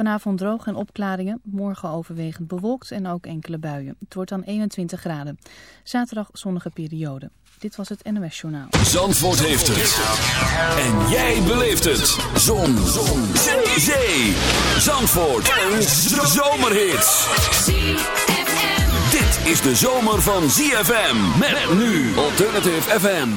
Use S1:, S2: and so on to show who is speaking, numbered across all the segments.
S1: Vanavond droog en opklaringen, morgen overwegend bewolkt en ook enkele buien. Het wordt dan 21 graden. Zaterdag zonnige periode. Dit was het NOS Journaal.
S2: Zandvoort heeft het. En jij beleeft het. Zon. Zon. Zee. Zandvoort. Een zomerhit. Dit is de zomer van ZFM. Met nu Alternative FM.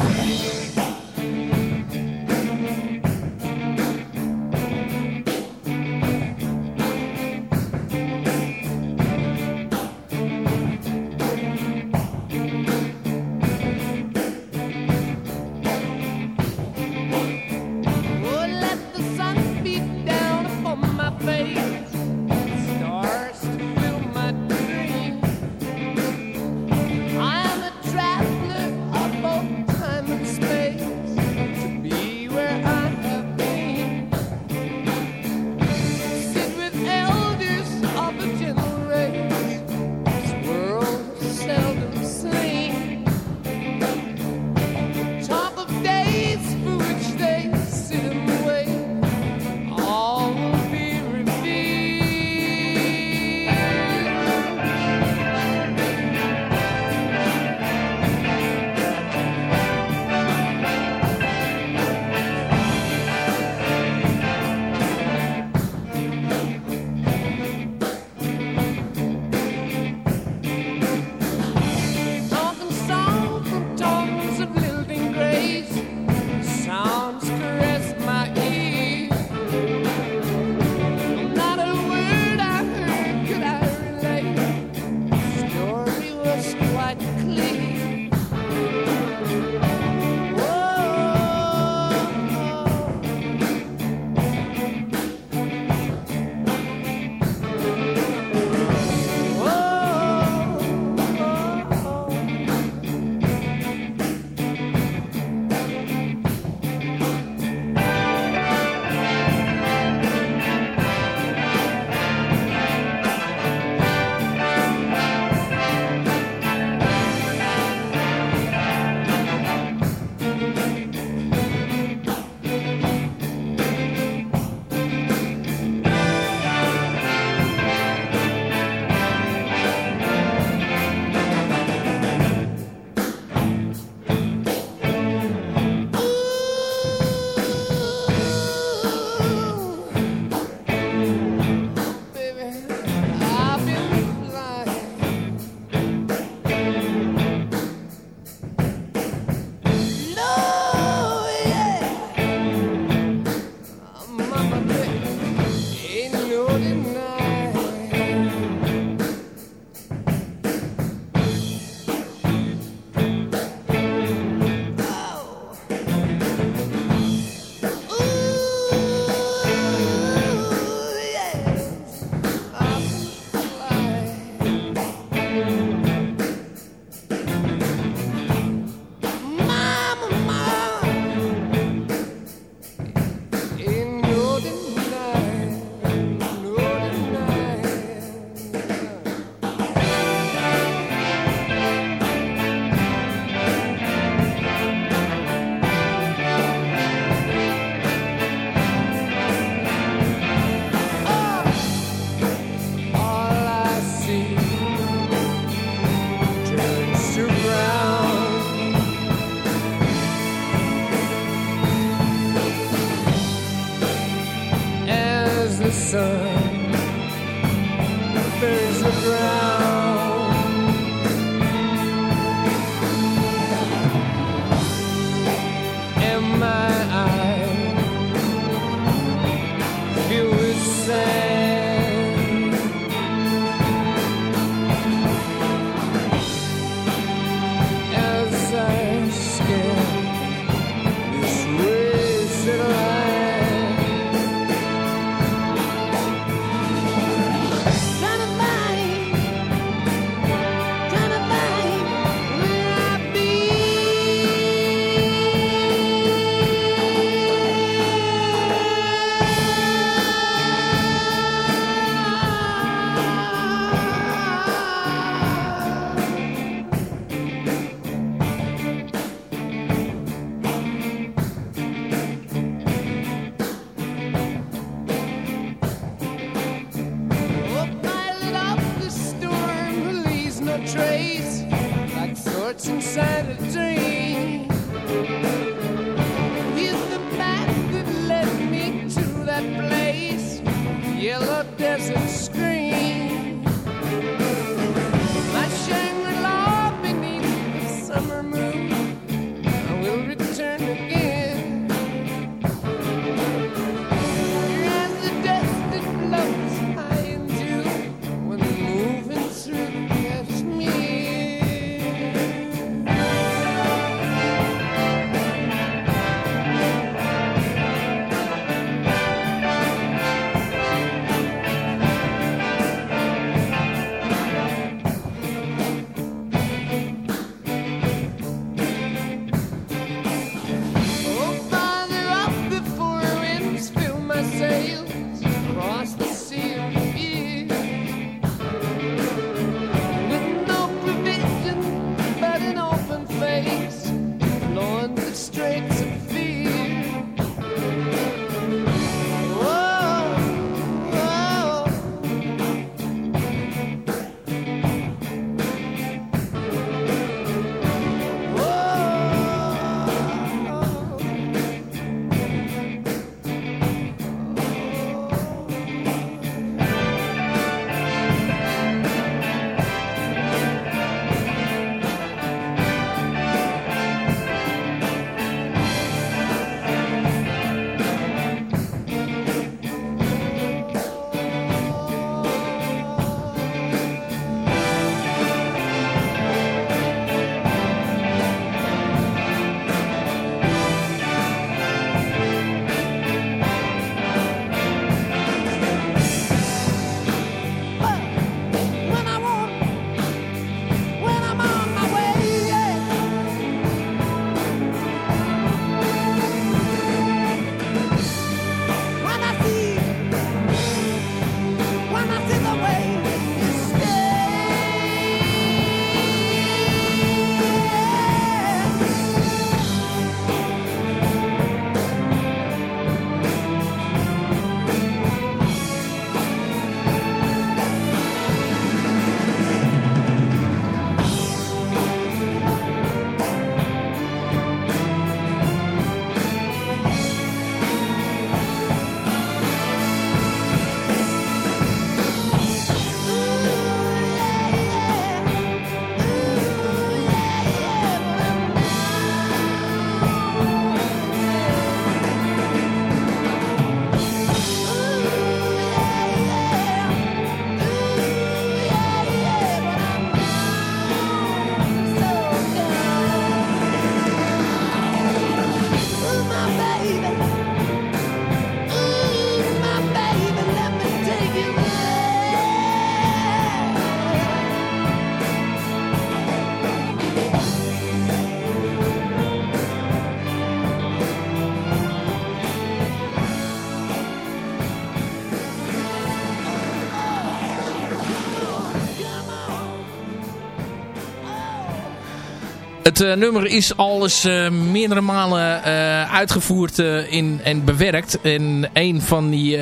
S3: Het eh, nummer is al eens eh, meerdere malen eh, uitgevoerd in, en bewerkt. En een van die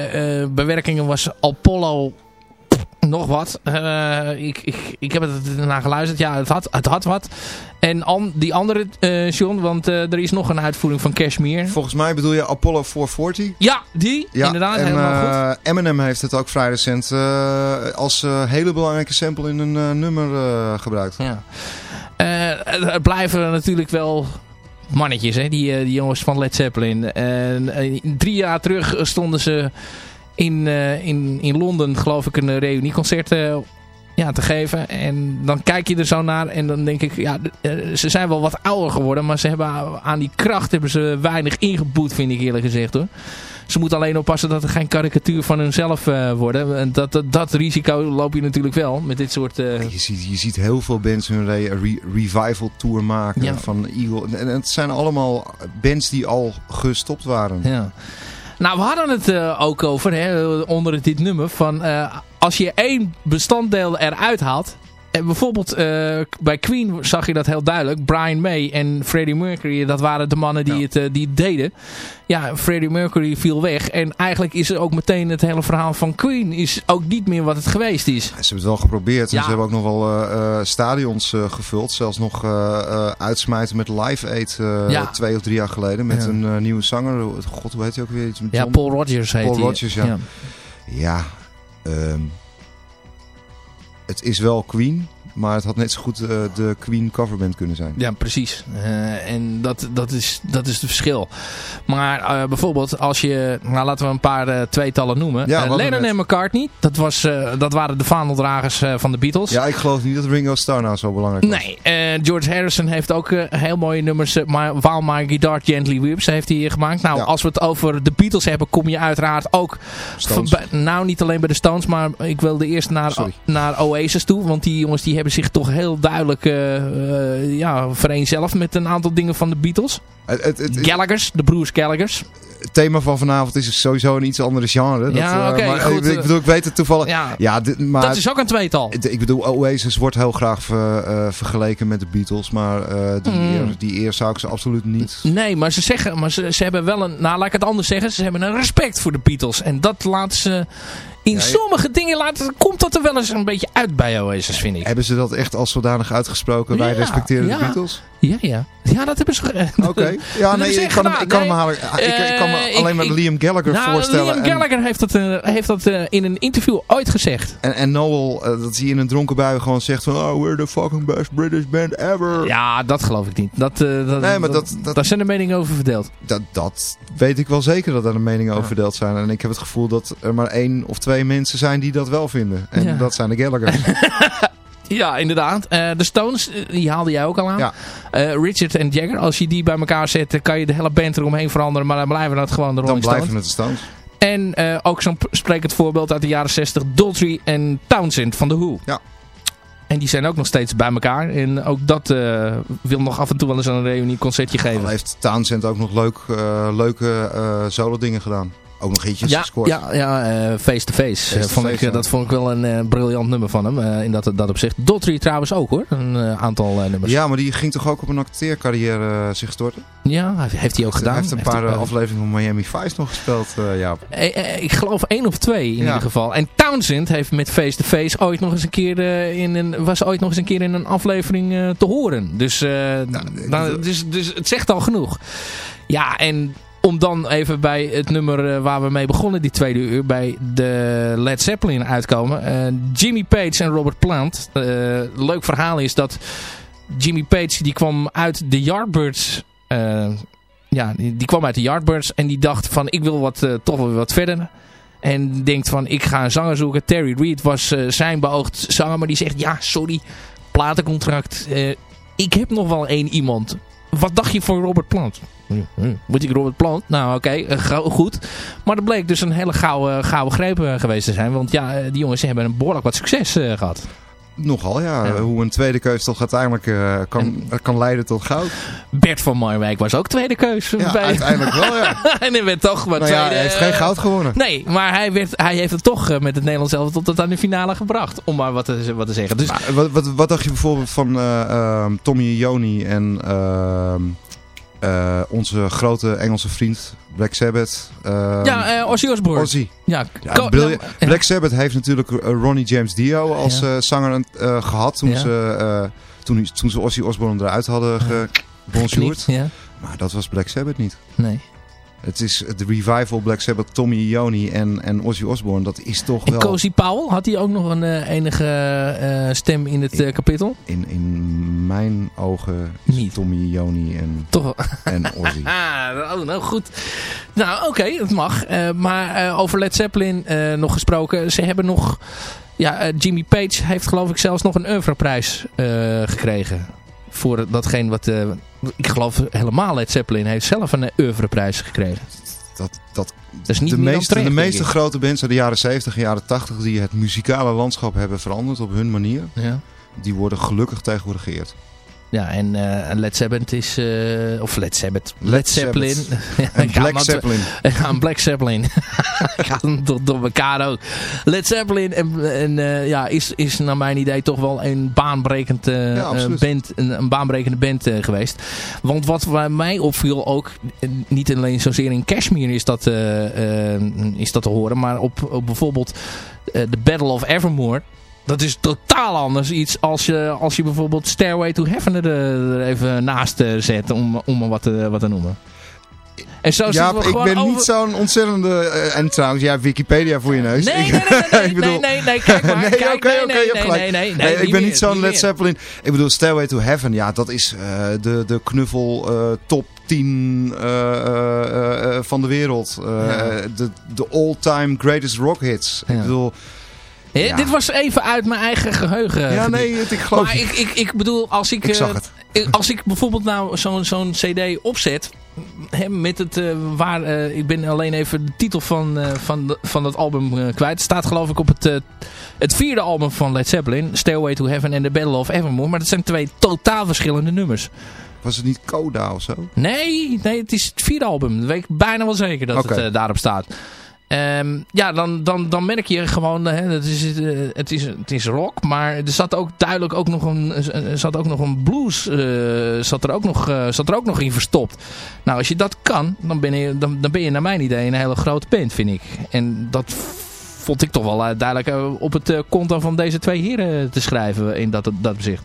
S3: bewerkingen was Apollo nog wat. Ik, ik, ik heb het ernaar geluisterd. Ja, het had, het had wat. En an, die andere, John, want er is nog een uitvoering van Cashmere.
S4: Volgens mij bedoel je Apollo 440.
S3: Ja, die.
S4: Ja,
S3: inderdaad,
S4: en,
S3: helemaal goed.
S4: Eminem heeft het ook vrij recent als hele belangrijke sample in een nummer gebruikt.
S3: Ja. Het, het blijven natuurlijk wel mannetjes, hè? Die, eh, jongens van Led Zeppelin. En, eh, drie jaar terug stonden ze in, eh, in, in Londen, geloof ik, een reunieconcert eh, ja, te geven. En dan kijk je er zo naar en dan denk ik, ja, eh, ze zijn wel wat ouder geworden, maar ze hebben aan die kracht hebben ze weinig ingeboet, vind ik eerlijk gezegd hoor. Ze moeten alleen oppassen dat er geen karikatuur van hunzelf eh worden. En dat, dat, dat risico loop je natuurlijk wel met dit soort... eh,
S4: Je ziet, je ziet heel veel bands hun re- re- revival tour maken
S3: Ja.
S4: van Eagle. En het zijn allemaal bands die al gestopt waren.
S3: Ja. Nou, we hadden het eh, ook over, hè, onder dit nummer, van als je één bestanddeel eruit haalt, En bijvoorbeeld eh, bij Queen zag je dat heel duidelijk. Brian May en Freddie Mercury, dat waren de mannen die,
S4: Ja.
S3: het, eh, die het deden. Ja, Freddie Mercury viel weg. En eigenlijk is er ook meteen het hele verhaal van Queen is ook niet meer wat het geweest is.
S4: Ze hebben het wel geprobeerd. En ze hebben ook nog wel eh, eh, stadions eh, gevuld. Zelfs nog eh, eh, uitsmijten met Live Aid eh, twee of drie jaar geleden. Met een eh, nieuwe zanger. God, hoe heet hij ook weer? Met
S3: Ja,
S4: John?
S3: Paul Rogers heet
S4: Paul
S3: hij.
S4: Rodgers, ja. Ja, ehm, het is wel Queen. Maar het had net zo goed eh, de Queen coverband kunnen zijn.
S3: Ja, precies. Eh, en dat, dat, is, dat is het verschil. Maar eh, bijvoorbeeld als je... Nou, laten we een paar tweetallen noemen.
S4: Ja,
S3: Lennon en McCartney. Dat, was, dat waren de vaandeldragers van de Beatles.
S4: Ja, ik geloof niet dat Ringo Starr nou zo belangrijk was.
S3: Nee, George Harrison heeft ook heel mooie nummers. maar While My Guitar Gently Weeps heeft hij hier gemaakt. Nou,
S4: Ja.
S3: als we het over de Beatles hebben, kom je uiteraard ook... Van nou, niet alleen bij de Stones, maar ik wilde eerst naar,
S4: Sorry.
S3: naar Oasis toe. Want die jongens die hebben zich toch heel duidelijk eh, ja, vereenzelvigd met een aantal dingen van de Beatles.
S4: Het, het, het- het
S3: Gallaghers, de broers Gallaghers.
S4: thema van vanavond is sowieso een iets andere genre. Dat,
S3: Ja,
S4: eh,
S3: oké,
S4: maar
S3: goed,
S4: ik, ik bedoel, ik weet het toevallig.
S3: Ja,
S4: Ja, dit, maar
S3: dat is ook een tweetal.
S4: het- ik bedoel, Oasis wordt heel graag ver- vergeleken met de Beatles. Maar eh, die,
S3: Mm.
S4: eer, die eer zou ik ze absoluut niet...
S3: Nee, maar ze zeggen, maar ze, ze hebben wel een, nou laat ik het anders zeggen, ze hebben een respect voor de Beatles. En dat laten ze, in
S4: Ja,
S3: sommige dingen komt dat er wel eens een beetje uit bij Oasis, vind ik.
S4: Hebben ze dat echt als zodanig uitgesproken? Wij
S3: Ja,
S4: respecteren
S3: ja.
S4: de Beatles?
S3: Ja, ja. Ja, dat hebben ze
S4: Oké. Ja, nee, ik kan, hem, ik kan hem. Ik, ik kan me
S3: Eh,
S4: alleen maar Liam Gallagher
S3: Nou,
S4: voorstellen.
S3: Liam
S4: en-
S3: Gallagher heeft dat, eh, heeft dat eh, in een interview ooit gezegd.
S4: En, en Noel, eh, dat hij in een dronken bui gewoon zegt van... Oh, we're the fucking best British band ever.
S3: Ja, dat geloof ik niet. Dat, dat,
S4: Nee, maar dat- dat-
S3: daar zijn de meningen over verdeeld.
S4: Dat, dat weet ik wel zeker dat daar de meningen over verdeeld zijn. En ik heb het gevoel dat er maar één of twee mensen zijn die dat wel vinden. En
S3: Ja.
S4: dat zijn de Gallagher's.
S3: Ja, inderdaad. Eh, de Stones, eh, die haalde jij ook al aan.
S4: Ja.
S3: Eh, Richard en Jagger, als je die bij elkaar zet, dan kan je de hele band eromheen veranderen. Maar dan blijven dat gewoon de
S4: Dan
S3: Rolling Stones.
S4: blijven het de Stones.
S3: En eh, ook zo'n sprekend voorbeeld uit de jaren 60, Daltrey en Townsend van The Who.
S4: Ja.
S3: En die zijn ook nog steeds bij elkaar. En ook dat wil nog af en toe wel eens een reunieconcertje
S4: Al
S3: geven.
S4: heeft Townsend ook nog leuk, leuke eh, solo dingen gedaan. Ook nog hitjes
S3: Ja,
S4: gescoord.
S3: ja, ja eh, face to face. Eh,
S4: face,
S3: eh. Dat vond ik wel een briljant nummer van hem. in dat, dat opzicht. Daltrey trouwens ook hoor. Een aantal nummers.
S4: Ja, maar die ging toch ook op een acteercarrière zich storten?
S3: Ja, heeft hij ook gedaan.
S4: Hij heeft een paar afleveringen van Miami Vice nog gespeeld, ja.
S3: Ik geloof één of twee in ieder geval. En Townsend heeft met Face to Face ooit nog eens een keer in een, was ooit nog eens een keer in een aflevering te horen. Dus, nou, dus, dus het zegt al genoeg. Ja, en om dan even bij het nummer eh, waar we mee begonnen die tweede uur, bij de Led Zeppelin uitkomen. Eh, Jimmy Page en Robert Plant. Eh, leuk verhaal is dat Jimmy Page die kwam uit de Yardbirds... ja, die, kwam uit de Yardbirds en die dacht van ik wil wat, toch wel wat verder. En denkt van ik ga een zanger zoeken. Terry Reid was zijn beoogd zanger, maar die zegt ja sorry, platencontract. Ik heb nog wel één iemand. Wat dacht je voor Robert Plant? Hm, Moet ik Robert Plant? Nou oké, eh, goed. Maar dat bleek dus een hele gouden, gouden greep eh, geweest te zijn. Want ja, eh, die jongens hebben een behoorlijk wat succes eh, gehad.
S4: Nogal, ja.
S3: Ja.
S4: Hoe een tweede keus toch uiteindelijk eh, kan, kan leiden tot goud.
S3: Bert van Marwijk was ook tweede keus.
S4: Ja,
S3: bij...
S4: uiteindelijk wel, ja.
S3: en hij werd toch maar
S4: Nou ja, hij heeft geen
S3: eh,
S4: goud gewonnen.
S3: Nee, maar hij, werd, hij heeft het toch eh, met het Nederlands zelf tot aan de finale gebracht. Om maar wat te, wat te zeggen. Dus
S4: Maar wat, wat, wat dacht je bijvoorbeeld van eh, Tommy Iommi en eh, onze grote Engelse vriend Black Sabbath? ehm,
S3: ja, eh Ozzy Osbourne.
S4: Ozzy.
S3: Ja.
S4: Black Sabbath heeft natuurlijk eh, Ronnie James Dio als
S3: Ja.
S4: zanger eh, gehad toen, ze, toen, toen ze Ozzy Osbourne eruit hadden
S3: Ja,
S4: Maar dat was Black Sabbath niet.
S3: nee.
S4: Het is de revival Black Sabbath, Tommy Iommi en, en Ozzy Osbourne. Dat is toch
S3: En
S4: wel
S3: Cozy Powell, had hij ook nog een eh, enige eh, stem in het eh, kapitel?
S4: in, in mijn ogen is
S3: Niet.
S4: Tommy Iommi en,
S3: Toch
S4: en Ozzy.
S3: Ah, oh, nou goed. Nou, oké, het mag. Maar over Led Zeppelin nog gesproken. Ze hebben nog... Ja, Jimmy Page heeft geloof ik zelfs nog een oeuvreprijs gekregen. Voor datgene wat... eh, ik geloof helemaal Led Zeppelin heeft zelf een oeuvreprijs gekregen.
S4: Dat, dat,
S3: Dat is niet
S4: de meeste,
S3: terecht,
S4: de meeste grote bands uit de jaren 70 en jaren 80 die het muzikale landschap hebben veranderd op hun manier,
S3: Ja.
S4: die worden gelukkig tegenwoordig geëerd.
S3: Ja, en eh, Led Zeppelin is... eh, of Led Zeppelin. Led, Zeppelin. Ja,
S4: En Black Zeppelin.
S3: Een Black Zeppelin. door, elkaar ook. Led Zeppelin en, en, eh, ja, is, is naar mijn idee toch wel een baanbrekend
S4: Ja,
S3: band, een, een baanbrekende band geweest. Want wat bij mij opviel ook, niet alleen zozeer in Kashmir is dat, is dat te horen, maar op, op bijvoorbeeld The Battle of Evermore. Dat is totaal anders iets als je, als je bijvoorbeeld Stairway to Heaven er, eh, er even naast eh, zet, om, om wat te, wat te noemen. En zo
S4: Ja, ik ben
S3: over-
S4: niet zo'n ontzettende... eh, en trouwens, jij hebt Wikipedia voor je neus.
S3: Nee, nee, nee, nee,
S4: ik bedoel-
S3: nee, nee, nee, kijk maar.
S4: nee, oké,
S3: nee,
S4: oké,
S3: nee, nee, nee, nee,
S4: Nee,
S3: nee,
S4: ik ben niet zo'n Led. Zeppelin. Ik bedoel, Stairway to Heaven. Ja, dat is eh, de, de knuffel eh, top 10 eh, eh, eh, van de wereld. Eh,
S3: Ja.
S4: De, de all-time greatest rock hits.
S3: Ja.
S4: Ik bedoel... Ja.
S3: Dit was even uit mijn eigen geheugen.
S4: Ja, nee, het- ik geloof
S3: Maar ik, ik, ik bedoel, als ik,
S4: Ik zag
S3: eh, ik- als ik bijvoorbeeld nou zo'n zo'n cd opzet, hè, met het, eh, waar, eh, ik ben alleen even de titel van, van, de- van dat album kwijt. Het staat geloof ik op het, het vierde album van Led Zeppelin, Stairway to Heaven en The Battle of Evermore. Maar dat zijn twee totaal verschillende nummers.
S4: Was het niet Coda of zo?
S3: Nee, nee, het is het vierde album. Dat weet ik bijna wel zeker dat het daarop staat. Ehm, ja, dan, dan, dan merk je gewoon, hè, het, is, eh, het, is, het is rock, maar er zat ook duidelijk ook nog een, er zat ook nog een blues, eh, zat, er ook nog, eh, zat er ook nog in verstopt. Nou, als je dat kan, dan ben je, dan, dan ben je naar mijn idee een hele grote band, vind ik. En dat vond ik toch wel eh, duidelijk eh, op het eh, konto van deze twee heren te schrijven in dat, dat opzicht.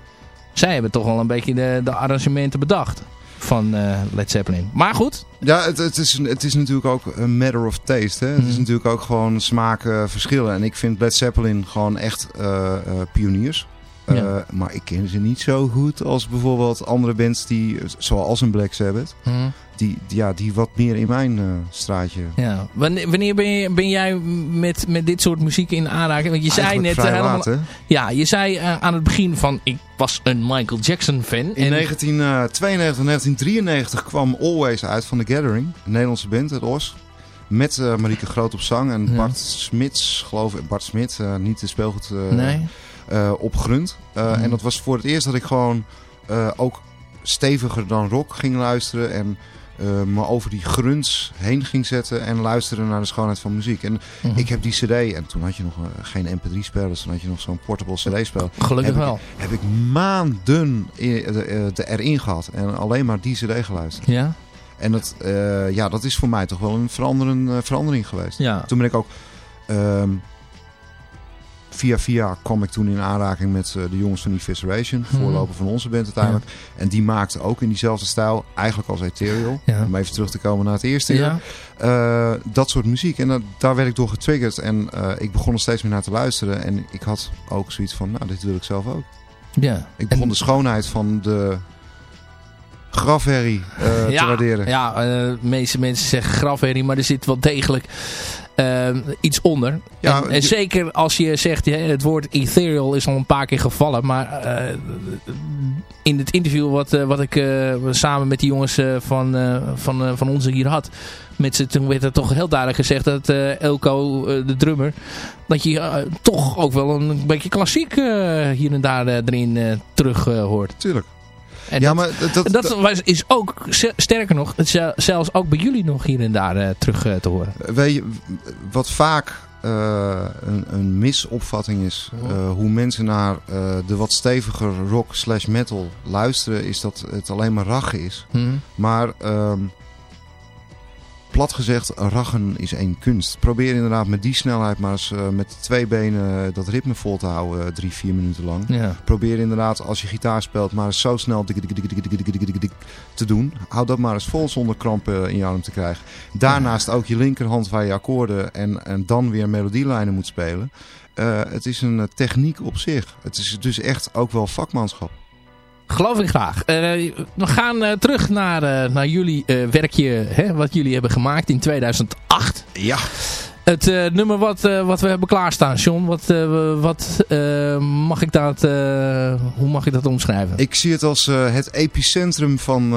S3: Zij hebben toch wel een beetje de, de arrangementen bedacht van eh, Led Zeppelin. Maar goed,
S4: Ja, het, het, is, het is natuurlijk ook een matter of taste. Hè? Het is
S3: Mhm.
S4: natuurlijk ook gewoon smaakverschillen. en ik vind Led Zeppelin gewoon echt eh, eh, pioniers. Eh, maar ik ken ze niet zo goed als bijvoorbeeld andere bands die, zoals een Black Sabbath,
S3: hm,
S4: die, ja, die wat meer in mijn eh, straatje.
S3: ja. wanneer, wanneer ben, je, ben jij met, met dit soort muziek in aanraking? Want je zei net eh, helemaal, ja, je zei aan het begin van ik was een Michael Jackson fan.
S4: In
S3: en,
S4: 1992, 1993 kwam Always uit van The Gathering, een Nederlandse band uit Os. Met Marieke Groot op zang en
S3: Ja.
S4: Bart Smits, geloof ik. Bart Smit, niet de speelgoed
S3: nee.
S4: Eh, op grund. Eh,
S3: Mhm.
S4: En dat was voor het eerst dat ik gewoon eh, ook steviger dan rock ging luisteren. En me over die grunts heen ging zetten en luisteren naar de schoonheid van muziek. En
S3: Mhm.
S4: ik heb die cd, en toen had je nog geen mp3-spelers, toen had je nog zo'n portable cd-spel.
S3: Gelukkig
S4: heb ik-
S3: wel.
S4: Heb ik maanden in, de- erin gehad en alleen maar die cd geluisterd.
S3: Ja?
S4: En dat, ja, dat is voor mij toch wel een veranderen, eh, verandering geweest.
S3: Ja.
S4: Toen ben ik ook... ehm, via via kwam ik toen in aanraking met eh, de jongens van Evisceration.
S3: Mhm.
S4: Voorloper van onze band uiteindelijk. En die maakten ook in diezelfde stijl. Eigenlijk als Ethereal.
S3: Ja.
S4: Om even terug te komen naar het eerste uur.
S3: Ja.
S4: Eh, dat soort muziek. En dat- daar werd ik door getriggerd. En eh, ik begon er steeds meer naar te luisteren. En ik had ook zoiets van, nou dit wil ik zelf ook.
S3: ja.
S4: Ik begon
S3: En-
S4: de schoonheid van de grafherrie
S3: ja,
S4: te waarderen.
S3: Ja, de meeste mensen zeggen grafherrie, maar er zit wel degelijk eh, iets onder.
S4: Ja,
S3: en, en
S4: je-
S3: zeker als je zegt, het woord ethereal is al een paar keer gevallen, maar eh, in het interview wat, eh, wat ik eh, samen met die jongens van, van, van ons hier had, met ze, toen werd er toch heel duidelijk gezegd dat Elko, de drummer, dat je toch ook wel een beetje klassiek hier en daar erin terug hoort.
S4: Tuurlijk.
S3: En
S4: ja,
S3: dat-
S4: maar dat, dat,
S3: en dat was- is ook, sterker nog, het is zelfs ook bij jullie nog hier en daar eh, terug eh, te horen.
S4: Weet je, wat vaak eh, een, een misopvatting is, eh, hoe mensen naar eh, de wat steviger rock slash metal luisteren, is dat het alleen maar raggen is.
S3: Hm?
S4: Maar ehm, plat gezegd, raggen is één kunst. Probeer inderdaad met die snelheid maar eens eh, met twee benen dat ritme vol te houden, eh, drie, vier minuten lang.
S3: Ja.
S4: Probeer inderdaad als je gitaar speelt maar eens zo snel dik, dik, dik, te doen. Hou dat maar eens vol zonder krampen in je arm te krijgen. Daarnaast ook je linkerhand waar je akkoorden en, en dan weer melodielijnen moet spelen. Eh, het is een eh, techniek op zich. Het is dus echt ook wel vakmanschap.
S3: Geloof ik graag. Eh, we gaan eh, terug naar, eh, naar jullie werkje, hè, wat jullie hebben gemaakt in 2008.
S4: Ja.
S3: Het nummer wat, wat we hebben klaarstaan, John, wat, wat mag ik dat, hoe mag ik dat omschrijven?
S4: Ik zie het als het epicentrum van,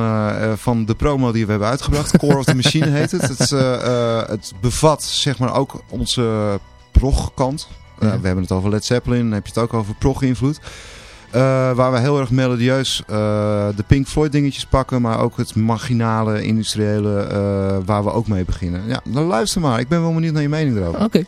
S4: van de promo die we hebben uitgebracht. Core of the Machine heet het. Het, het bevat zeg maar ook onze prog-kant.
S3: Ja.
S4: We hebben het over Led Zeppelin, dan heb je het ook over prog-invloed. Eh, waar we heel erg melodieus eh, de Pink Floyd dingetjes pakken, maar ook het marginale, industriële, eh, waar we ook mee beginnen. Ja, dan luister maar. Ik ben wel benieuwd naar je mening erover.
S3: Oké.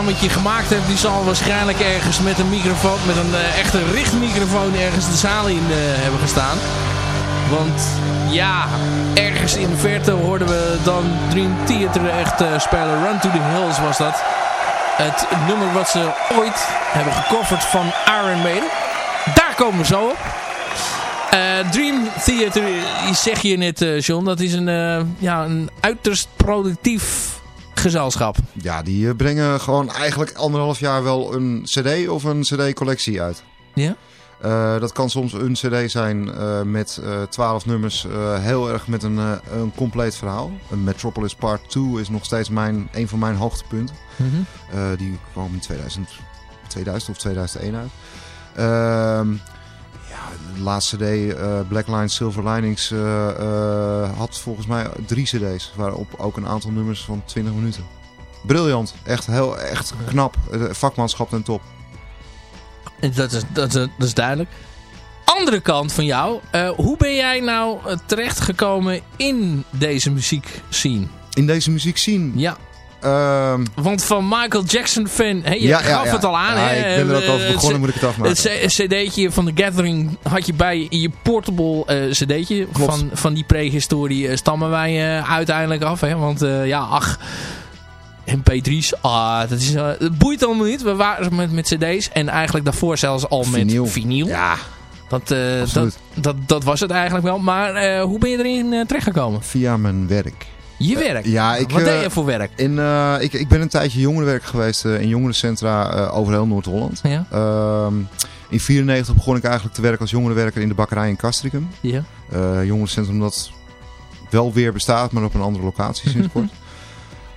S3: Opnametje gemaakt heeft, die zal waarschijnlijk ergens met een microfoon, met een uh, echte richtmicrofoon ergens de zaal in uh, hebben gestaan. Want ja, ergens in de verte hoorden we dan Dream Theater echt spelen. Run to the Hills was dat. Het nummer wat ze ooit hebben gecoverd van Iron Maiden. Daar komen we zo op. Dream Theater, zeg je net John, dat is een, ja, een uiterst productief gezelschap.
S4: Ja, die brengen gewoon eigenlijk anderhalf jaar wel een cd of een cd-collectie uit.
S3: Ja?
S4: dat kan soms een cd zijn met twaalf nummers, heel erg met een, een compleet verhaal. Een Metropolis Part 2 is nog steeds mijn, een van mijn hoogtepunten. Mm -hmm. die kwam in 2000, 2000 of 2001 uit. Ehm de laatste CD, uh, Black Line Silver Linings, uh, uh, had volgens mij drie CD's. Waarop ook een aantal nummers van 20 minuten. Briljant. Echt, heel, echt knap. vakmanschap ten top.
S3: Dat is, dat, is, dat is duidelijk. Andere kant van jou. hoe ben jij nou terechtgekomen in deze muziekscene?
S4: In deze muziekscene?
S3: Ja.
S4: Um,
S3: Want van Michael Jackson fan, je ja, gaf ja, het al aan.
S4: Ja,
S3: hè,
S4: ik ben er ook over
S3: eh,
S4: begonnen, moet ik het afmaken.
S3: Het cd'tje van The Gathering had je bij je portable uh, cd'tje. Van, van die prehistorie uh, stammen wij uh, uiteindelijk af. Hè, want ja, ach... MP3's, ah, dat, is, dat boeit allemaal niet. We waren met, met cd's en eigenlijk daarvoor zelfs al
S4: vinyl.
S3: met vinyl.
S4: Ja,
S3: dat, dat, dat, dat, was het eigenlijk wel. Maar hoe ben je erin terechtgekomen?
S4: Via mijn werk.
S3: Je werk?
S4: Ja, ik,
S3: Wat deed je voor werk?
S4: In, uh, ik, ik ben een tijdje jongerenwerk geweest uh, in jongerencentra over heel Noord-Holland.
S5: Ja.
S4: Ehm, in 1994 begon ik eigenlijk te werken als jongerenwerker in de bakkerij in Castricum.
S5: Ja.
S4: jongerencentrum dat wel weer bestaat, maar op een andere locatie sinds kort.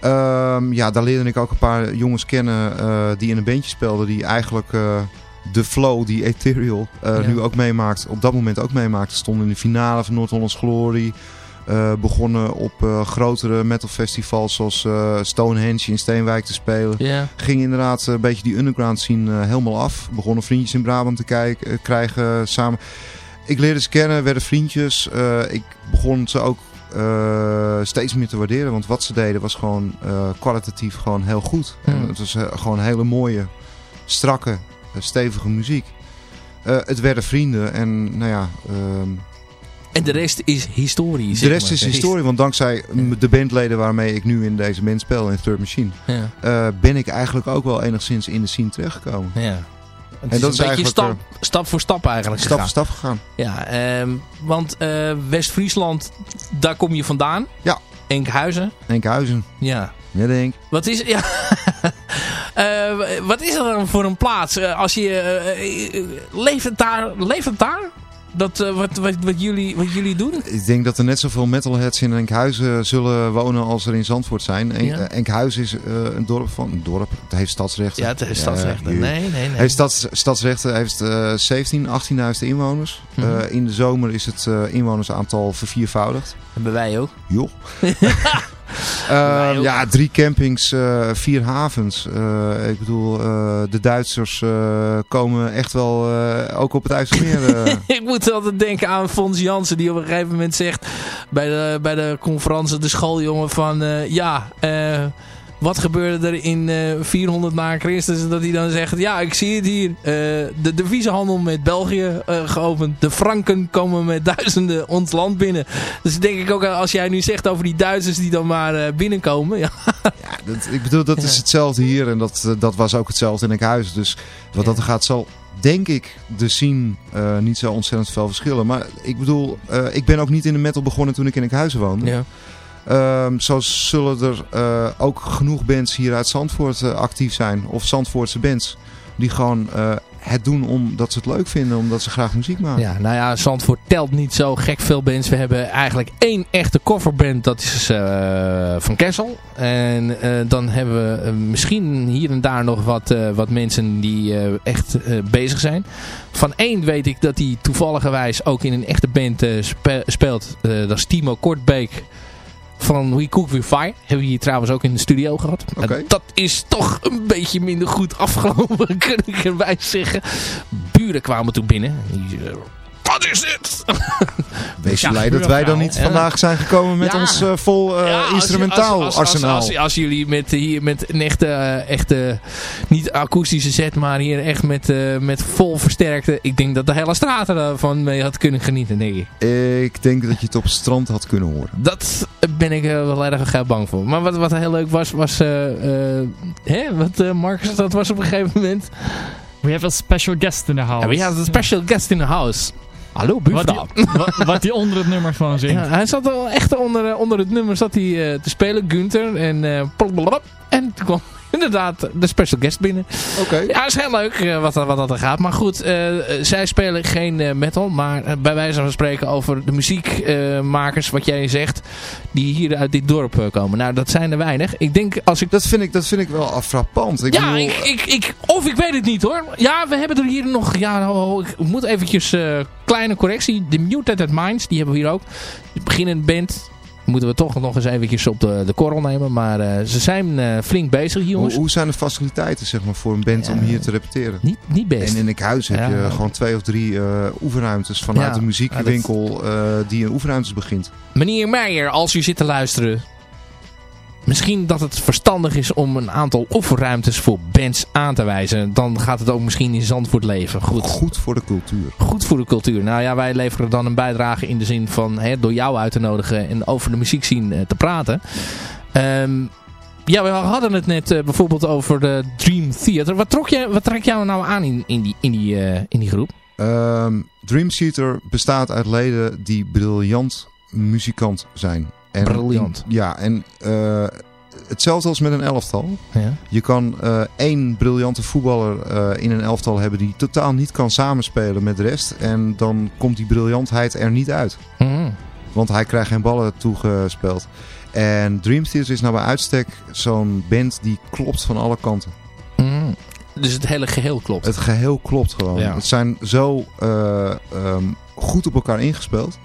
S4: Um, ja, daar leerde ik ook een paar jongens kennen die in een bandje speelden. Die eigenlijk de flow die Ethereal ja. nu ook meemaakt, op dat moment ook meemaakte. Stonden in de finale van Noord-Hollands Glory. Uh, begonnen op uh, grotere metalfestivals zoals uh, Stonehenge in Steenwijk te spelen.
S5: Yeah.
S4: Ging inderdaad een beetje die underground scene helemaal af. Begonnen vriendjes in Brabant te kijken, krijgen samen. Ik leerde ze kennen, werden vriendjes. ik begon ze ook steeds meer te waarderen. Want wat ze deden was gewoon kwalitatief gewoon heel goed.
S5: Mm.
S4: En het was gewoon hele mooie, strakke, stevige muziek. het werden vrienden en nou ja... ehm,
S3: en de rest is historie.
S4: De rest is historie, want dankzij de bandleden waarmee ik nu in deze band speel, in Third Machine,
S5: ja.
S4: uh, ben ik eigenlijk ook wel enigszins in de scene terechtgekomen.
S5: Ja.
S4: Het en dat is eigenlijk
S3: stap, uh, stap voor stap eigenlijk
S4: Stap
S3: gegaan.
S4: voor stap gegaan.
S3: Ja, um, want uh, West-Friesland, daar kom je vandaan.
S4: Ja.
S3: Enkhuizen.
S4: Enkhuizen.
S3: Ja.
S4: Ja, denk
S3: Wat is, ja. wat is er dan voor een plaats? als je, leeft, het daar, leeft het daar? Dat, uh, wat, wat, wat, jullie, wat jullie doen?
S4: Ik denk dat er net zoveel metalheads in Enkhuizen zullen wonen als er in Zandvoort zijn. En,
S3: ja.
S4: Enkhuizen is uh, een dorp van een dorp. Het heeft stadsrechten.
S3: Ja, het heeft stadsrechten. Uh, nee, nee, nee.
S4: Het heeft stads, stadsrechten. heeft 17, 18.000 inwoners. Mm -hmm. in de zomer is het inwonersaantal verviervoudigd.
S3: Hebben wij ook.
S4: Joh. Uh, ja, drie campings, uh, vier havens. Uh, ik bedoel, de Duitsers komen echt wel ook op het IJsselmeer.
S3: ik moet altijd denken aan Fons Jansen die op een gegeven moment zegt bij de, bij de conferentie, de schooljongen van ja... Wat gebeurde er in uh, 400 na Christus? Dat hij dan zegt, ja, ik zie het hier. Uh, de deviezenhandel met België uh, geopend. De Franken komen met duizenden ons land binnen. Dus denk ik ook, als jij nu zegt over die Duitsers die dan maar binnenkomen. Ja,
S4: ja dat, ik bedoel, dat is hetzelfde hier. En dat, dat was ook hetzelfde in Enkhuizen. Dus wat ja. dat gaat zal denk ik de scene uh, niet zo ontzettend veel verschillen. Maar ik bedoel, uh, ik ben ook niet in de metal begonnen toen ik in Enkhuizen woonde.
S5: Ja.
S4: Um, zo zullen er uh, ook genoeg bands hier uit Zandvoort uh, actief zijn. Of Zandvoortse bands. Die gewoon uh, het doen omdat ze het leuk vinden. Omdat ze graag muziek maken.
S3: Ja, nou ja, Zandvoort telt niet zo gek veel bands. We hebben eigenlijk één echte coverband. Dat is Van Kessel. En dan hebben we misschien hier en daar nog wat, wat mensen die echt bezig zijn. Van één weet ik dat hij toevalligerwijs ook in een echte band spe speelt. dat is Timo Kortbeek van We Cook With Fire. Hebben we hier trouwens ook in de studio gehad.
S4: Okay.
S3: Dat is toch een beetje minder goed afgelopen, kan ik erbij zeggen. Buren kwamen toen binnen. Die, uh, wat is dit?
S4: Wees
S5: Ja,
S4: blij dat wij dan niet
S3: Ja.
S4: vandaag zijn gekomen met
S3: Ja.
S4: ons vol
S3: Ja, als-
S4: instrumentaal
S3: als, als, als,
S4: arsenaal.
S3: Als, als, jullie met, hier met een echte, eh, echte, niet akoestische set, maar hier echt met, eh, met vol versterkte. Ik denk dat de hele straat ervan mee had kunnen genieten, denk ik.
S4: Ik denk dat je het op het strand had kunnen horen.
S3: Dat ben ik eh, wel erg eh, bang voor. Maar wat, wat heel leuk was, was... eh, eh, hè, wat eh, Marcus, dat was op een gegeven moment...
S5: We have a special guest in the house.
S3: We had een special guest in the house. Hallo,
S5: Wat
S3: buurvrouw.
S5: wat, die onder het nummer gewoon zingt.
S3: Ja, hij zat wel echt onder, eh, onder het nummer zat hij, eh, te spelen, Gunther. En, blablabla. en toen kwam inderdaad de special guest binnen.
S4: Oké.
S3: Ja, is heel leuk eh, wat, wat dat er gaat. Maar goed, eh, zij spelen geen eh, metal. Maar bij wijze van spreken over de muziekmakers, wat jij zegt, die hier uit dit dorp komen. Nou, dat zijn er weinig. Ik denk als ik...
S4: Dat vind ik, dat vind ik wel frappant. Ik
S3: ja,
S4: bedoel,
S3: ik, ik, ik, of ik weet het niet hoor. Ja, we hebben er hier nog... Ja, oh, ik moet eventjes... kleine correctie. De Mutated Minds, die hebben we hier ook. De beginnende band. Moeten we toch nog eens eventjes op de, de korrel nemen. Maar eh, ze zijn eh, flink bezig,
S4: hoe,
S3: jongens.
S4: hoe zijn de faciliteiten zeg maar, voor een band
S3: Ja.
S4: om hier te repeteren?
S3: Niet, niet best.
S4: En in Enkhuis heb
S3: Ja.
S4: je gewoon twee of drie eh, oefenruimtes vanuit de muziekwinkel die in oefenruimtes begint.
S3: Meneer Meijer, als u zit te luisteren. Misschien dat het verstandig is om een aantal oefenruimtes voor bands aan te wijzen. Dan gaat het ook misschien in Zandvoort leven. Goed.
S4: Goed voor de cultuur.
S3: Goed voor de cultuur. Nou ja, wij leveren dan een bijdrage in de zin van hè, door jou uit te nodigen en over de muziek zien eh, te praten. Ehm, ja, we hadden het net eh, bijvoorbeeld over de Dream Theater. Wat, trok je, wat trek jou nou aan in, in, die, in, die, eh, in die groep?
S4: Ehm, Dream Theater bestaat uit leden die briljant muzikant zijn. En
S3: Briljant.
S4: ja, en eh, hetzelfde als met een elftal.
S3: Ja.
S4: Je kan eh, één briljante voetballer eh, in een elftal hebben die totaal niet kan samenspelen met de rest. En dan komt die briljantheid er niet uit.
S3: Mhm.
S4: Want hij krijgt geen ballen toegespeeld. En Dream Theater is nou bij uitstek zo'n band die klopt van alle kanten.
S3: Mhm. Dus het hele geheel klopt.
S4: Het geheel klopt gewoon.
S3: Ja.
S4: Het zijn zo eh, ehm, goed op elkaar ingespeeld.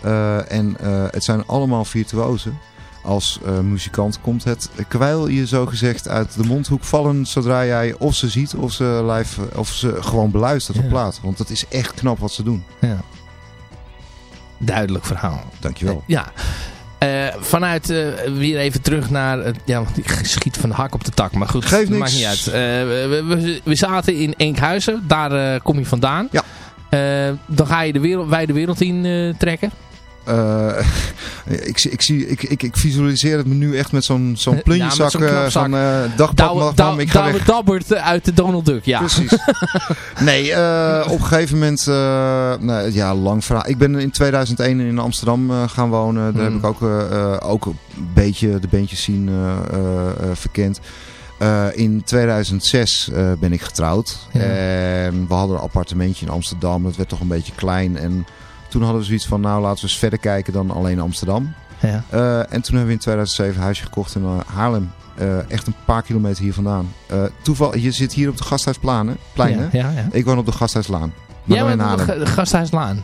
S4: Eh, en eh, het zijn allemaal virtuozen. Als eh, muzikant komt het kwijl je zo gezegd uit de mondhoek vallen zodra jij of ze ziet of ze live of ze gewoon beluistert op plaat. Want dat is echt knap wat ze doen.
S3: Ja. Duidelijk verhaal.
S4: Dankjewel.
S3: Ja. Vanuit, weer even terug naar, ja, want ik schiet van de hak op de tak, maar goed,
S4: Geeft
S3: dat
S4: niks.
S3: maakt niet uit. We, we, we zaten in Enkhuizen, daar kom je vandaan.
S4: Ja.
S3: Dan ga je de wereld, wij de wereld in trekken.
S4: Eh, ik, zie- ik, zie, ik, ik, ik visualiseer het me nu echt met zo'n zo'n
S3: Ja,
S4: plunjezak
S3: met zo'n
S4: eh,
S3: knapzak.
S4: van eh dagpad,
S3: Douwe,
S4: ik ga.
S3: Dabbert uit de Donald Duck, ja.
S4: Precies. nee, eh, op een gegeven moment, eh, nou, ja, lang verhaal. Ik ben in 2001 in Amsterdam eh, gaan wonen. Daar
S3: Hmm.
S4: heb ik ook, eh, eh, ook een beetje de bandjes zien eh, eh, eh, verkend. Eh, in 2006 eh, ben ik getrouwd.
S3: Ja.
S4: En we hadden een appartementje in Amsterdam. Het werd toch een beetje klein. En toen hadden we zoiets van, nou laten we eens verder kijken dan alleen Amsterdam.
S3: Ja.
S4: Eh, en toen hebben we in 2007 een huisje gekocht in eh, Haarlem. Eh, echt een paar kilometer hier vandaan. Eh, toeval, je zit hier op de Gasthuisplein, hè? Plein,
S3: ja, ja.
S4: Ik woon op de Gasthuislaan. Maar in Haarlem.
S3: de Gasthuislaan.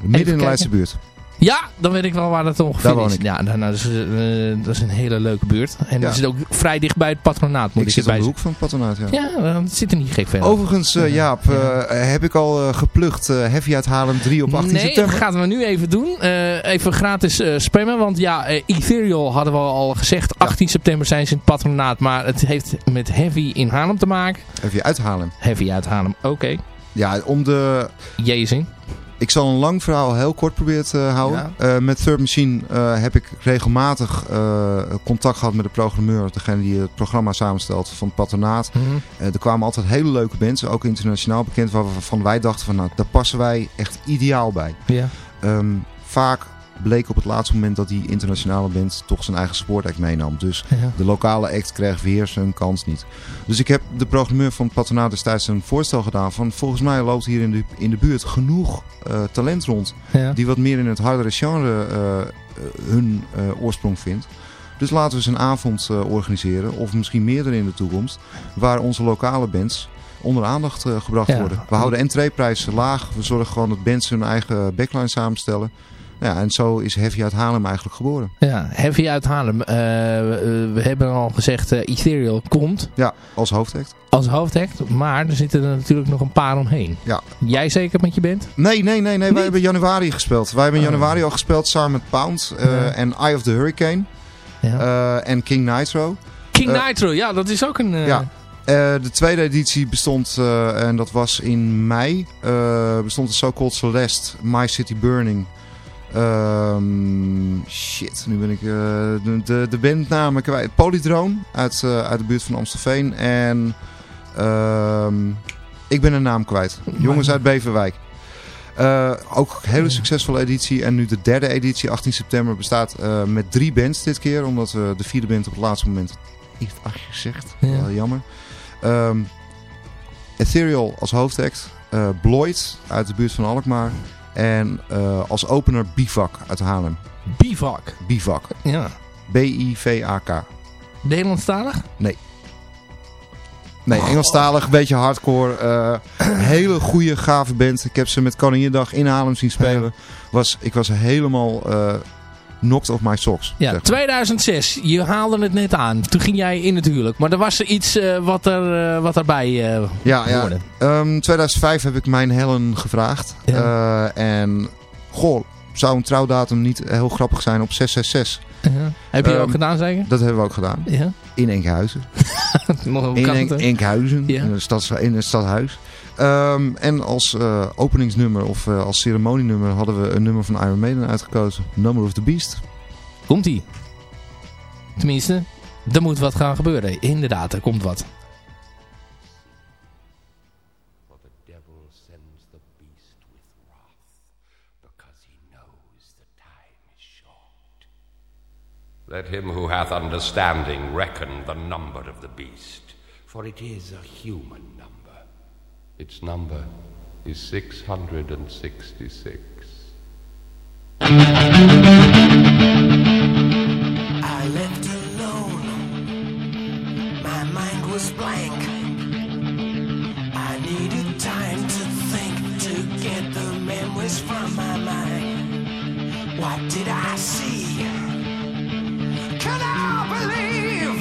S4: Midden in de. Leidse buurt.
S3: Ja, dan weet ik wel waar dat ongeveer
S4: Daar
S3: is.
S4: ik.
S3: Ja, nou, nou, dat, is, eh, dat is een hele leuke buurt. En
S4: Ja.
S3: dat zit ook vrij dicht bij het patronaat, moet
S4: ik
S3: ik,
S4: zit
S3: erbij
S4: de hoek van het patronaat, ja.
S3: Ja, dat zit er niet gek veel.
S4: Overigens, eh, Jaap, eh, heb ik al geplukt eh, Heavy uit Haarlem 3 op 18
S3: nee,
S4: september.
S3: dat gaan we nu even doen. Even gratis spammen. Want ja, Ethereal hadden we al gezegd. 18 september zijn ze in het patronaat. Maar het heeft met Heavy in Haarlem te maken.
S4: Heavy uit Haarlem.
S3: Heavy uit Haarlem, oké.
S4: Ja, om de...
S3: Jezing.
S4: Ik zal een lang verhaal heel kort proberen te houden.
S3: Ja.
S4: Eh, met Third Machine eh, heb ik regelmatig eh, contact gehad met de programmeur. Degene die het programma samenstelt van het patronaat.
S3: Mhm.
S4: Er kwamen altijd hele leuke mensen, ook internationaal bekend, waarvan wij dachten van nou, daar passen wij echt ideaal bij.
S3: Ja.
S4: Ehm, vaak bleek op het laatste moment dat die internationale band toch zijn eigen sportact meenam. Dus
S3: Ja.
S4: de lokale act kreeg weer zijn kans niet. Dus ik heb de programmeur van het patronaat destijds een voorstel gedaan van volgens mij loopt hier in de, in de buurt genoeg eh, talent rond
S3: Ja.
S4: die wat meer in het hardere genre eh, eh, hun oorsprong vindt. Dus laten we eens een avond organiseren, of misschien meerdere in de toekomst, waar onze lokale bands onder aandacht gebracht
S3: Ja.
S4: worden. We houden entreeprijzen laag, we zorgen gewoon dat bands hun eigen backline samenstellen. Ja, en zo is Heavy uit Haarlem eigenlijk geboren.
S3: Ja, Heavy uit Haarlem. Eh, we hebben al gezegd, eh, Ethereal komt
S4: Ja, als hoofdact.
S3: als hoofdact. Maar er zitten er natuurlijk nog een paar omheen.
S4: Ja.
S3: Jij zeker met je band?
S4: Nee, nee, nee, nee.
S3: Niet?
S4: Wij hebben januari gespeeld. Wij hebben in
S3: Oh.
S4: januari al gespeeld samen met Pound eh,
S3: Ja.
S4: en Eye of the Hurricane
S3: Ja.
S4: en King Nitro.
S3: King Nitro, ja, dat is ook een...
S4: Ja. De tweede editie bestond, en dat was in mei, bestond de So-Called Celeste, My City Burning. Ehm, shit, nu ben ik eh, de, de, bandnamen kwijt. Polydrone uit, eh, uit de buurt van Amstelveen. En ehm, ik ben een naam kwijt. Jongens uit Beverwijk. Eh, ook een hele succesvolle editie. En nu de derde editie, 18 september, bestaat met drie bands dit keer. Omdat we de vierde band op het laatste moment heeft afgezegd.
S3: Ja.
S4: Wel jammer. Ehm, Ethereal als hoofdact. Bloyd uit de buurt van Alkmaar. En eh, als opener Bivak uit Haarlem.
S3: Bivak.
S4: Bivak.
S3: Ja.
S4: B-I-V-A-K.
S3: Nederlandstalig?
S4: Nee, Engelstalig, een beetje hardcore. eh, hele goede, gave band. Ik heb ze met Koninginnedag in Haarlem zien spelen. Was, ik was helemaal eh knocked off my socks.
S3: Ja,
S4: zeg maar.
S3: 2006. Je haalde het net aan. Toen ging jij in het huwelijk. Maar er was er iets eh, wat, er, eh, wat erbij eh
S4: Ja, ja.
S3: hoorde.
S4: Ehm, 2005 heb ik mijn Helen gevraagd.
S3: Ja.
S4: En goh, zou een trouwdatum niet heel grappig zijn op 666?
S3: Ja. Heb je
S4: Ehm,
S3: ook gedaan zeker?
S4: Dat hebben we ook gedaan.
S3: Ja.
S4: In Enkhuizen.
S3: Een
S4: In? Enkhuizen.
S3: Ja.
S4: In, stads, in het stadhuis. Ehm, en als eh, openingsnummer of eh, als ceremonienummer hadden we een nummer van Iron Maiden uitgekozen. Number of the Beast.
S3: Komt ie. Tenminste, er moet wat gaan gebeuren. Inderdaad, er komt wat.
S6: For the devil sends the beast with wrath, because he knows the time is short. Let him who hath understanding reckon the number of the beast, for it is a human. Its number is 666.
S2: I left alone. My mind was blank. I needed time to think to get the memories from my mind. What did I see? Can I believe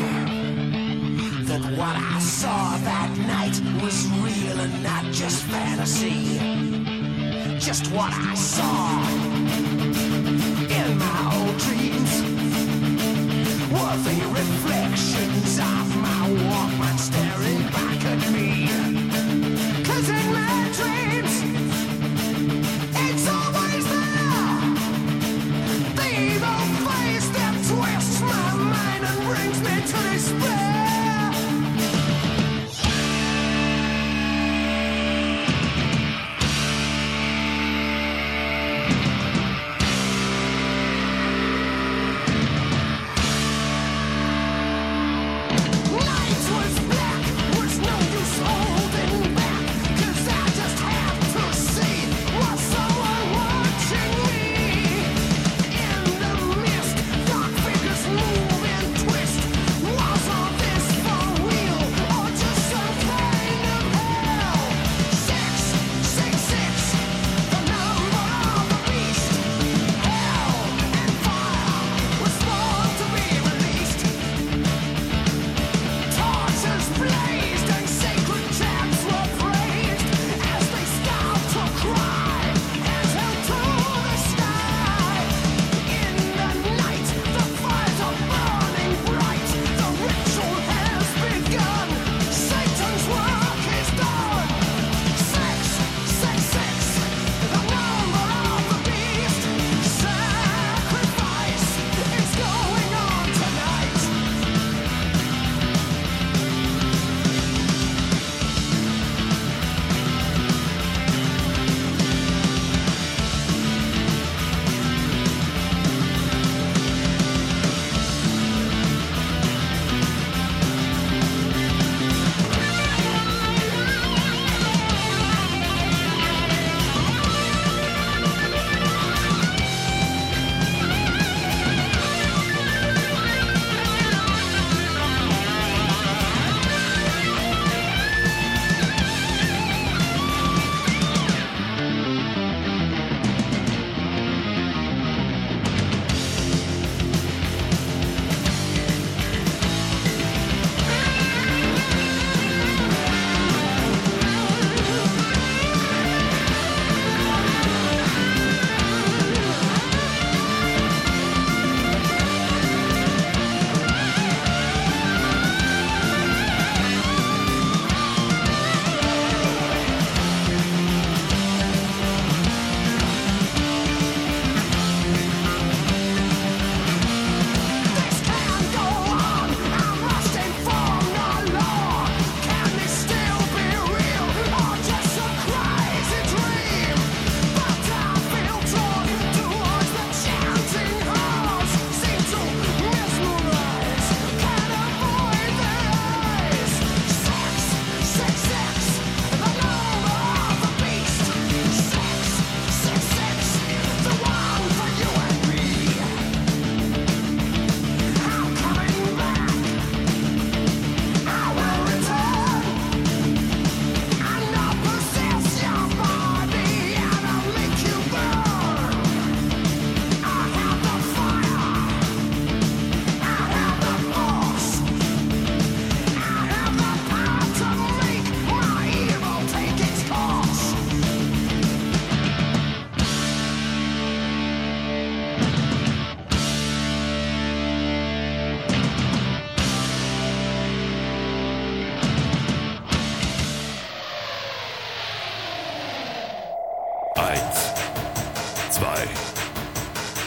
S2: that what I saw that night was real and not just fantasy? Just what I saw in my old dreams were the reflections of my Walkman staring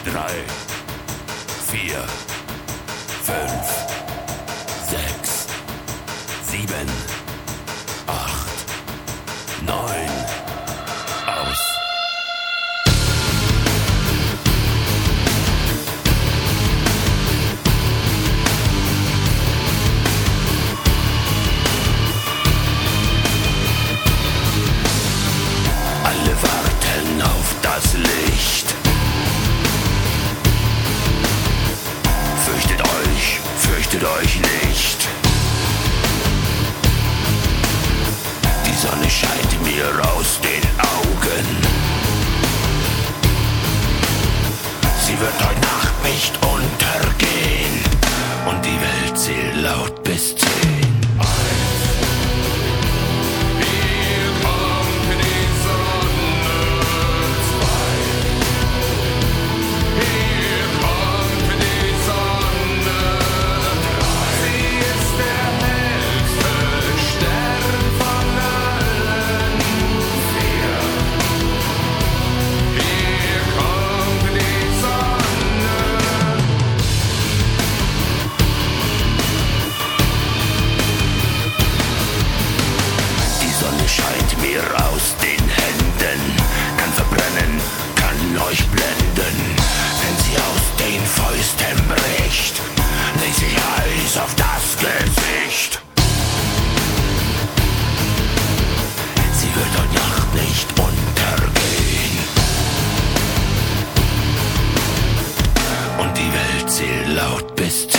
S7: drei, vier, fünf, sechs, sieben, acht, neun. sie laut
S3: bist.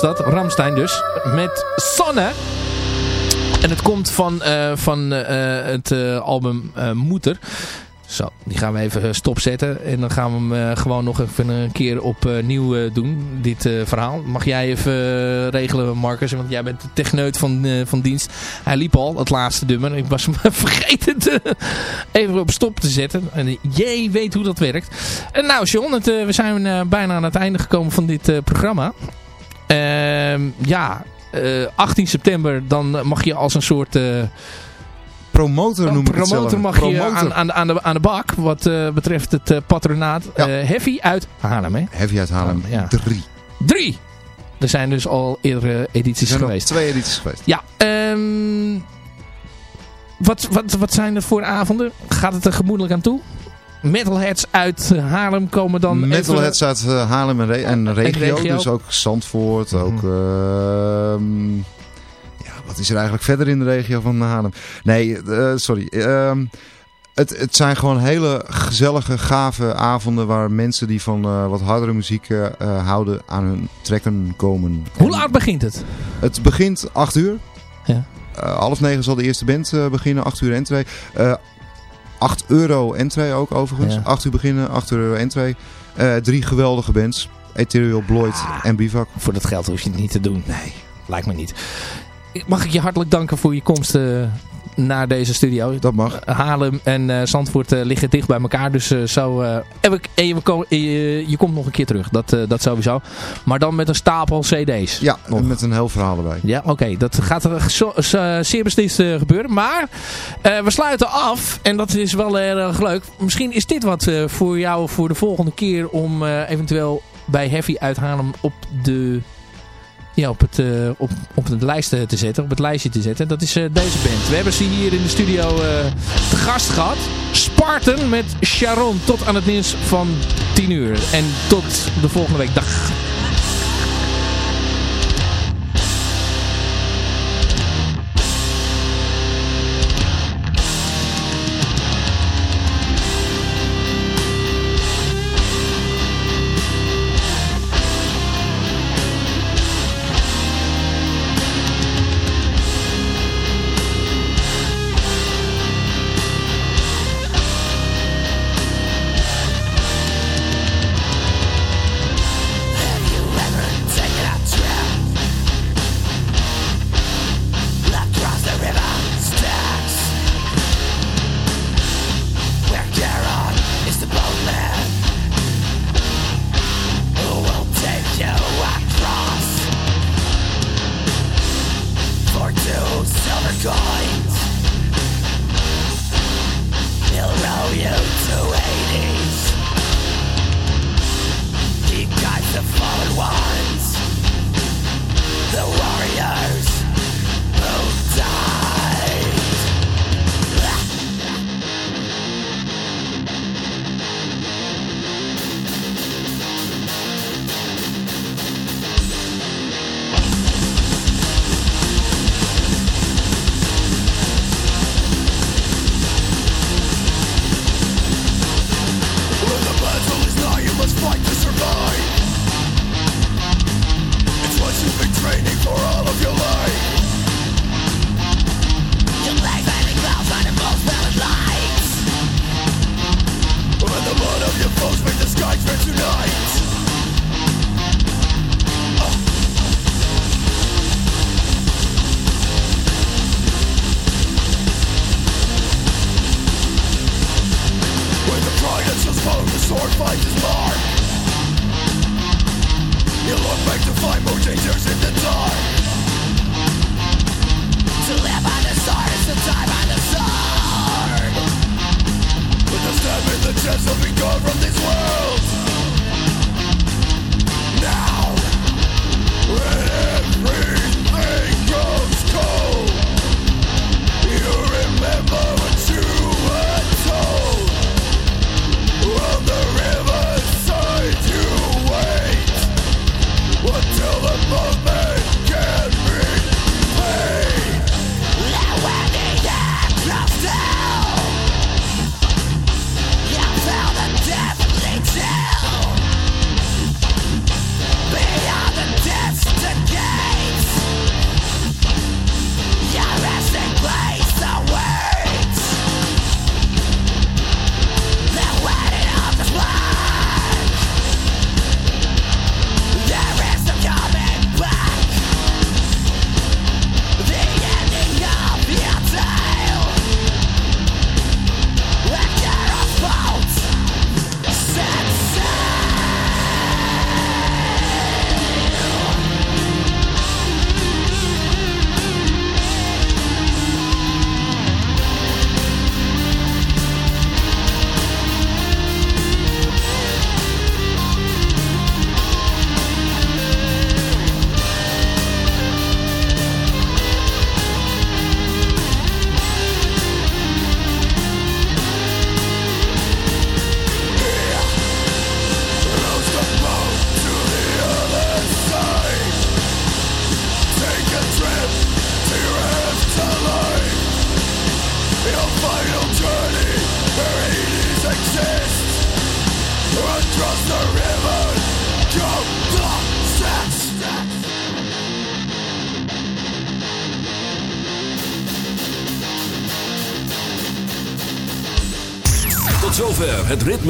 S3: Was dat. Ramstein dus. Met Sonne. En het komt van, eh, van eh, het eh, album Moeder. Zo, die gaan we even stopzetten. En dan gaan we hem gewoon nog even een keer opnieuw doen. Dit verhaal. Mag jij even regelen, Marcus? Want jij bent de techneut van, van dienst. Hij liep al, het laatste nummer. Ik was hem vergeten te, even op stop te zetten. En jij weet hoe dat werkt. En nou, John, we zijn bijna aan het einde gekomen van dit programma. Ehm, ja, eh, 18 september dan mag je als een soort eh,
S4: promotor noem ik het
S3: promotor
S4: zelf.
S3: mag je aan, aan, aan, de, aan de bak wat eh, betreft het eh, patronaat.
S4: Ja.
S3: Eh, Heavy uit Haarlem, hè?
S4: Heavy uit Haarlem.
S3: Ja.
S4: Drie.
S3: Drie! Er zijn dus al eerdere
S4: Er
S3: edities geweest.
S4: twee edities geweest.
S3: Ja, ehm wat, wat, wat zijn het voor avonden? Gaat het er gemoedelijk aan toe? Metalheads uit Haarlem komen dan
S4: Metalheads uit eh, Haarlem en, re- en regio,
S3: regio.
S4: Dus ook Zandvoort.
S3: Mhm.
S4: Ook... ehm, ja, wat is er eigenlijk verder in de regio van Haarlem? Nee, eh, sorry. Ehm, het, het zijn gewoon hele gezellige, gave avonden waar mensen die van eh, wat hardere muziek houden aan hun trekken komen.
S3: Hoe
S4: En
S3: laat begint het?
S4: Het begint 8 uur.
S3: Ja.
S4: Eh, half negen zal de eerste band eh, beginnen. 8 uur entree. Eh 8 euro entree ook overigens.
S3: Ja.
S4: 8 uur beginnen, 8 euro entree. Eh, drie geweldige bands. Ethereal, Bloyd
S3: Ah.
S4: en Bivak.
S3: Voor dat geld hoef je het niet te doen. Nee, lijkt me niet. Mag ik je hartelijk danken voor je komst eh, naar deze studio.
S4: Dat mag.
S3: Haarlem en eh, Zandvoort eh, liggen dicht bij elkaar. Dus eh, zo... eh, en we, en je, ko- je, je komt nog een keer terug. Dat, eh, dat sowieso. Maar dan met een stapel cd's.
S4: Ja,
S3: Nog.
S4: met een heel verhaal erbij.
S3: Ja, oké. Dat gaat er zo, zo- zeer beslist eh, gebeuren. Maar eh, we sluiten af. En dat is wel erg leuk. Misschien is dit wat eh, voor jou voor de volgende keer. Om eh, eventueel bij Heavy uit Haarlem op de... Ja, op het, eh, op, op het lijst te zetten, op het lijstje te zetten. Dat is eh, deze band. We hebben ze hier in de studio eh, te gast gehad. Spartan met Sharon tot aan het nieuws van 10 uur. En tot de volgende week. Dag.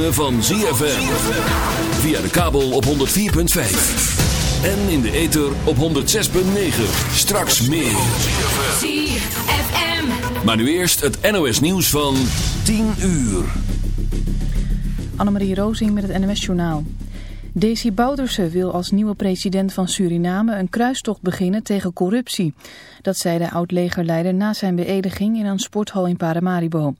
S8: Ritme van ZFM. Via de kabel op 104.5. En in de ether op 106.9. Straks meer.
S9: ZFM.
S8: Maar nu eerst het NOS nieuws van 10 uur.
S1: Annemarie Rozing met het NOS Journaal. Desi Bouderse wil als nieuwe president van Suriname een kruistocht beginnen tegen corruptie. Dat zei de oud-legerleider na zijn beëdiging in een sporthal in Paramaribo.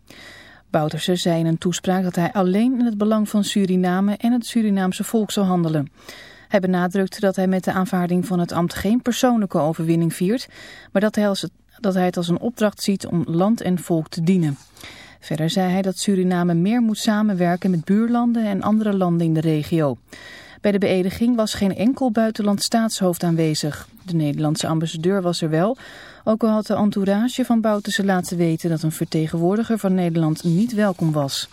S1: Bouterse zei in een toespraak dat hij alleen in het belang van Suriname en het Surinaamse volk zal handelen. Hij benadrukte dat hij met de aanvaarding van het ambt geen persoonlijke overwinning viert, maar dat hij, als het, dat hij het als een opdracht ziet om land en volk te dienen. Verder zei hij dat Suriname meer moet samenwerken met buurlanden en andere landen in de regio. Bij de beëdiging was geen enkel buitenland staatshoofd aanwezig. De Nederlandse ambassadeur was er wel, ook al had de entourage van Bouterse laten weten dat een vertegenwoordiger van Nederland niet welkom was.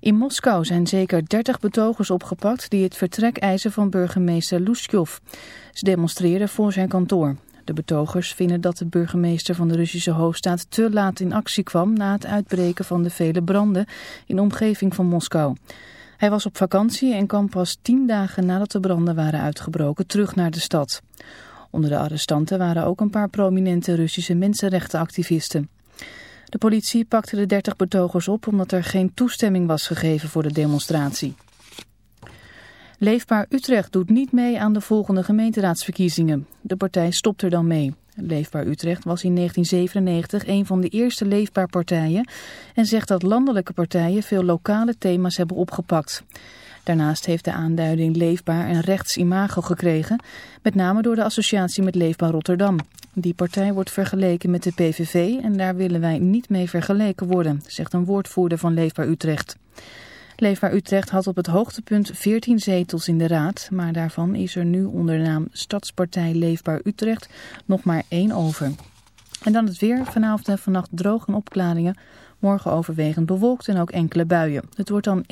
S1: In Moskou zijn zeker 30 betogers opgepakt die het vertrek eisen van burgemeester Lushkov. Ze demonstreren voor zijn kantoor. De betogers vinden dat de burgemeester van de Russische hoofdstad te laat in actie kwam na het uitbreken van de vele branden in de omgeving van Moskou. Hij was op vakantie en kwam pas tien dagen nadat de branden waren uitgebroken terug naar de stad. Onder de arrestanten waren ook een paar prominente Russische mensenrechtenactivisten. De politie pakte de 30 betogers op omdat er geen toestemming was gegeven voor de demonstratie. Leefbaar Utrecht doet niet mee aan de volgende gemeenteraadsverkiezingen. De partij stopt er dan mee. Leefbaar Utrecht was in 1997 een van de eerste leefbaar partijen en zegt dat landelijke partijen veel lokale thema's hebben opgepakt. Daarnaast heeft de aanduiding Leefbaar een rechtsimago gekregen, met name door de associatie met Leefbaar Rotterdam. Die partij wordt vergeleken met de PVV en daar willen wij niet mee vergeleken worden, zegt een woordvoerder van Leefbaar Utrecht. Leefbaar Utrecht had op het hoogtepunt 14 zetels in de raad, maar daarvan is er nu onder de naam Stadspartij Leefbaar Utrecht nog maar één over. En dan het weer. Vanavond en vannacht droog en opklaringen. Morgen overwegend bewolkt en ook enkele buien. Het wordt dan